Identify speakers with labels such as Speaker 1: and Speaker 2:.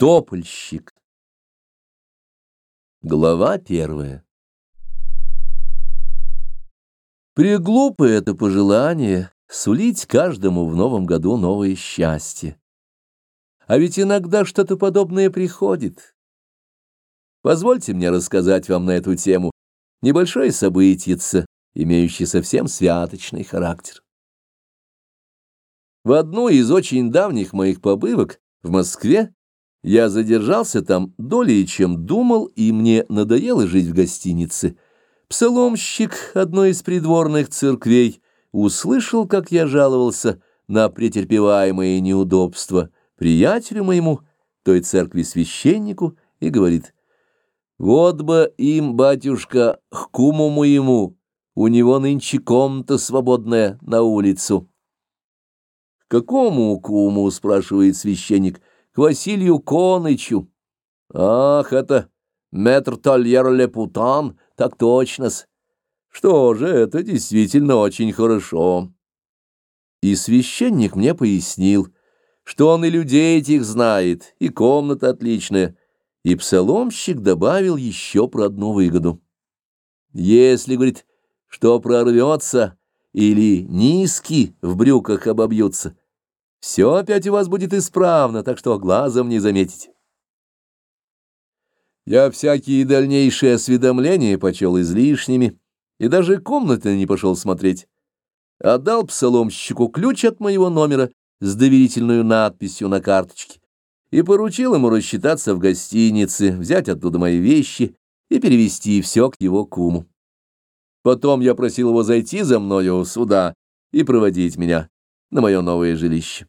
Speaker 1: Топольщик. Глава первая. Преглупое это пожелание сулить каждому в новом году новое счастье. А ведь иногда что-то подобное приходит. Позвольте мне рассказать вам на эту тему небольшое событице, имеющее совсем святочный характер. В одну из очень давних моих побывок в Москве я задержался там долей, чем думал, и мне надоело жить в гостинице. Псаломщик одной из придворных церквей услышал, как я жаловался на претерпеваемые неудобства приятелю моему, той церкви священнику, и говорит, «Вот бы им, батюшка, к куму моему, у него нынче комната свободная на улицу». «К какому куму?» — спрашивает священник Василию Конычу. Ах, это метр Тольер Лепутан, так точно-с. Что же, это действительно очень хорошо. И священник мне пояснил, что он и людей этих знает, и комната отличная, и псаломщик добавил еще про одну выгоду. Если, говорит, что прорвется или низкий в брюках обобьются, все опять у вас будет исправно, так что глазом не заметить. Я всякие дальнейшие осведомления почел излишними и даже комнаты не пошел смотреть. Отдал псаломщику ключ от моего номера с доверительной надписью на карточке и поручил ему рассчитаться в гостинице, взять оттуда мои вещи и перевести все к его куму. Потом я просил его зайти за мною сюда и проводить меня на мое новое жилище.